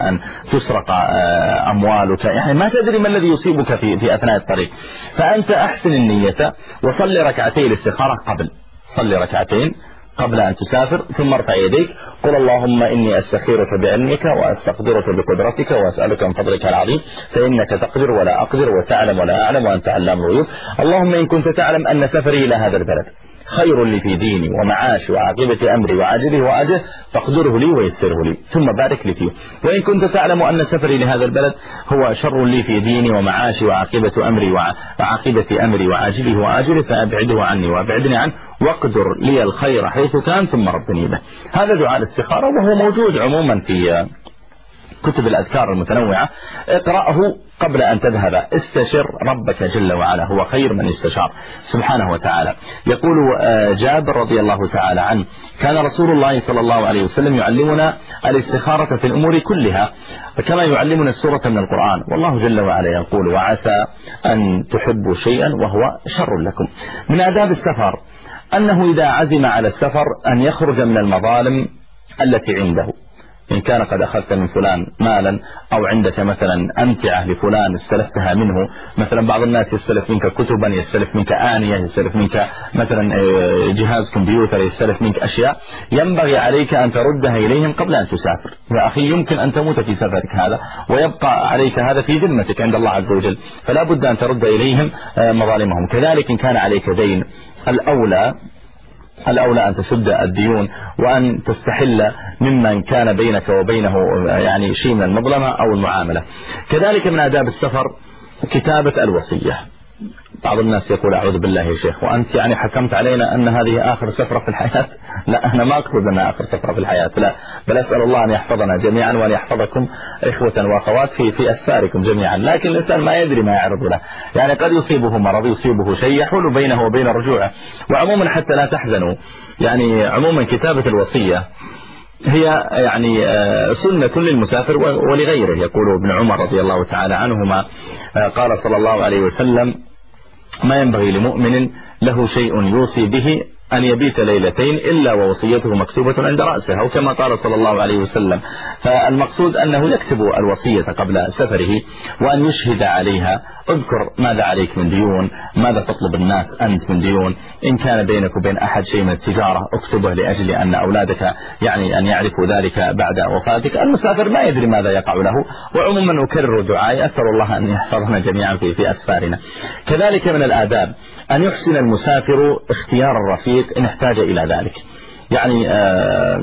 أن تسرق آه، أموالك. يعني ما تدري ما الذي يصيبك في, في أثناء الطريق. فأنت أحسن النية وصلي ركعتين الاستخارة قبل. صلي ركعتين. قبل أن تسافر ثم ارفع يديك قل اللهم إني أستخيرك بعلمك وأستقدرك بقدرتك وأسألك من فضلك العظيم فإنك تقدر ولا أقدر وتعلم ولا أعلم وأنت علام الغيوب. اللهم إن كنت تعلم أن سفري إلى هذا البلد خير لي في ديني ومعاشي وعاقبة أمري وعاجله وأجله فاقدره لي ويسره لي ثم بارك لي فيه. وإن كنت تعلم أن سفري لهذا البلد هو شر لي في ديني ومعاشي وعاقبة أمري وعاقبة أمري وعاجله وآجله فأبعده عني وأبعدني عنه. واقدر لي الخير حيث كان ثم ربني به. هذا دعاء الاستخارة وهو موجود عموما في كتب الأذكار المتنوعة. اقرأه قبل أن تذهب. استشر ربك جل وعلا هو خير من استشار. سبحانه وتعالى. يقول آه، جابر رضي الله تعالى عنه كان رسول الله صلى الله عليه وسلم يعلمنا الاستخارة في الأمور كلها كما يعلمنا السورة من القرآن. والله جل وعلا يقول وعسى أن تحبوا شيئا وهو شر لكم. من آداب السفر أنه إذا عزم على السفر أن يخرج من المظالم التي عنده. إن كان قد أخذت من فلان مالا أو عندك مثلا أمتعة لفلان استلفتها منه مثلا بعض الناس يستلف منك كتبا يستلف منك آنية يستلف منك مثلا آه، جهاز كمبيوتر يستلف منك أشياء ينبغي عليك أن تردها إليهم قبل أن تسافر. يا أخي يمكن أن تموت في سفرك هذا ويبقى عليك هذا في ذمتك عند الله عز وجل. فلا بد أن ترد إليهم آه، مظالمهم. كذلك إن كان عليك دين الأولى الأولى أن تسد الديون وأن تستحل ممن كان بينك وبينه يعني شيء من المظلمة أو المعاملة. كذلك من آداب السفر كتابة الوصية. بعض الناس يقول أعوذ بالله يا شيخ وأنت يعني حكمت علينا أن هذه آخر سفرة في الحياة؟ لا أنا ما أقصد أنها آخر سفرة في الحياة لا. بل أسأل الله أن يحفظنا جميعا وأن يحفظكم إخوة وأخوات في, في أسفاركم جميعا. لكن الإنسان ما يدري ما يعرض له. يعني قد يصيبه مرض يصيبه شيء يحول بينه وبين رجوعه وعموما حتى لا تحزنوا. يعني عموما كتابة الوصية هي يعني آه، سنة للمسافر ولغيره يقول ابن عمر رضي الله تعالى عنهما آه، قال صلى الله عليه وسلم ما ينبغي لمؤمن له شيء يوصي به أن يبيت ليلتين إلا ووصيته مكتوبة عند رأسه أو كما قال صلى الله عليه وسلم. فالمقصود أنه يكتب الوصية قبل سفره وأن يشهد عليها. اذكر ماذا عليك من ديون ماذا تطلب الناس أنت من ديون. إن كان بينك وبين أحد شيء من التجارة اكتبه لأجل أن أولادك يعني أن يعرفوا ذلك بعد وفاتك. المسافر ما يدري ماذا يقع له. وعموما أكرر دعائي أسأل الله أن يحفظنا جميعا في, في أسفارنا. كذلك من الآداب أن يحسن المسافر اختيار الرفيق إن احتاج إلى ذلك. يعني آه،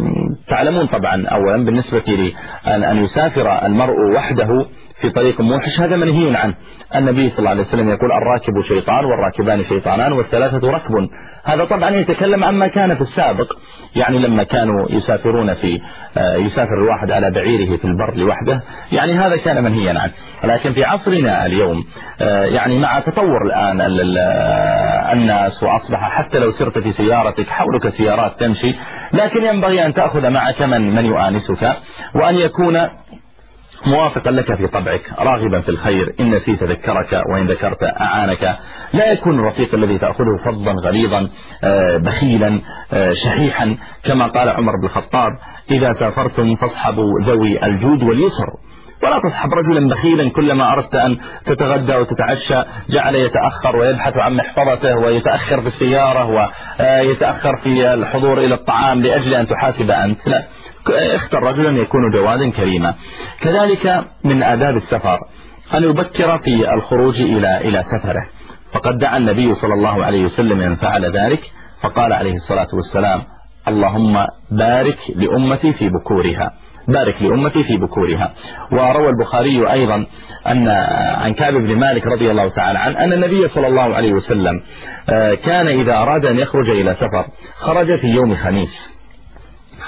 تعلمون طبعا أولا بالنسبة لي أن يسافر المرء وحده في طريق موحش. هذا منهي عنه. النبي صلى الله عليه وسلم يقول الراكب شيطان والراكبان شيطانان والثلاثة ركب. هذا طبعا يتكلم عما كان في السابق. يعني لما كانوا يسافرون في يسافر الواحد على بعيره في البر لوحده. يعني هذا كان منهيا عنه. لكن في عصرنا اليوم آه، يعني مع تطور الآن الناس وأصبح حتى لو سرت في سيارتك حولك سيارات تمشي لكن ينبغي أن تأخذ معك من, من يؤانسك وأن يكون موافقا لك في طبعك راغبا في الخير إن نسيت ذكرك وإن ذكرت أعانك. لا يكون الرفيق الذي تأخذه فظا غليظا آه، بخيلا آه، شحيحا. كما قال عمر بن الخطاب إذا سافرتم فاصحبوا ذوي الجود واليسر. ولا تصحب رجلا بخيلا كلما أردت أن تتغدى وتتعشى. جعل يتأخر ويبحث عن محفظته ويتأخر في السيارة ويتأخر في الحضور إلى الطعام لأجل أن تحاسب أنت. لا اختر رجلا يكون جوادا كريما. كذلك من آداب السفر أن يبكر في الخروج إلى إلى سفره. فقد دعا النبي صلى الله عليه وسلم أن فعل ذلك فقال عليه الصلاة والسلام اللهم بارك لأمتي في بكورها. بارك لأمتي في بكورها. وروى البخاري أيضا أن عن كعب بن مالك رضي الله تعالى عنه أن النبي صلى الله عليه وسلم آه، كان إذا أراد أن يخرج إلى سفر خرج في يوم خميس.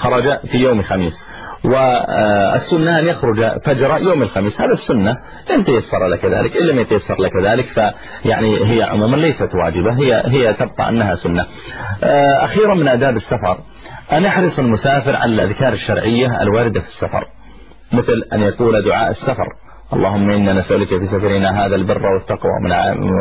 خرج في يوم خميس والسنة أن يخرج فجر يوم الخميس. هذا السنة إن تيسر لك ذلك. إن لم يتيسر لك ذلك فيعني هي عموما ليست واجبة. هي هي تبقى أنها سنة. آه، أخيرا من آداب السفر أن يحرص المسافر على الأذكار الشرعية الواردة في السفر مثل أن يقول دعاء السفر. اللهم إنا نسألك في سفرنا هذا البر والتقوى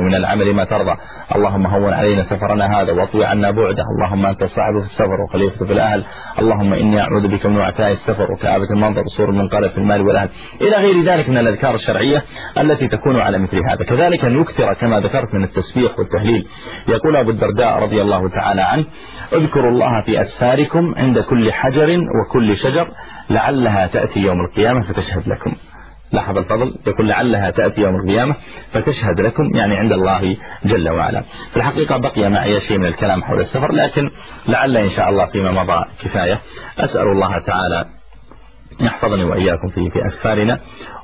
ومن العمل ما ترضى. اللهم هون علينا سفرنا هذا واطوي عنا بعده. اللهم أنت صاحب في السفر وخليفة في الأهل. اللهم إني أعوذ بك من وعثاء السفر وكآبة المنظر وسور المنقلب في المال والأهل. إلى غير ذلك من الأذكار الشرعية التي تكون على مثل هذا. كذلك أن يكثر كما ذكرت من التسبيح والتهليل. يقول أبو الدرداء رضي الله تعالى عنه اذكروا الله في أسفاركم عند كل حجر وكل شجر لعلها تأتي يوم القيامة فتشهد لكم. لاحظ الفضل يقول لعلها تأتي يوم القيامة فتشهد لكم يعني عند الله جل وعلا. في الحقيقة بقي معي شيء من الكلام حول السفر لكن لعل إن شاء الله فيما مضى كفاية. أسأل الله تعالى يحفظني وإياكم في في أسفارنا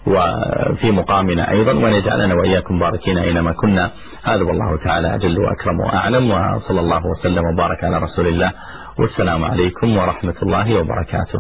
وفي مقامنا أيضا وأن يجعلنا وإياكم باركين أينما كنا. هذا والله تعالى أجل وأكرم وأعلم وصلى الله وسلم وبارك على رسول الله. والسلام عليكم ورحمة الله وبركاته.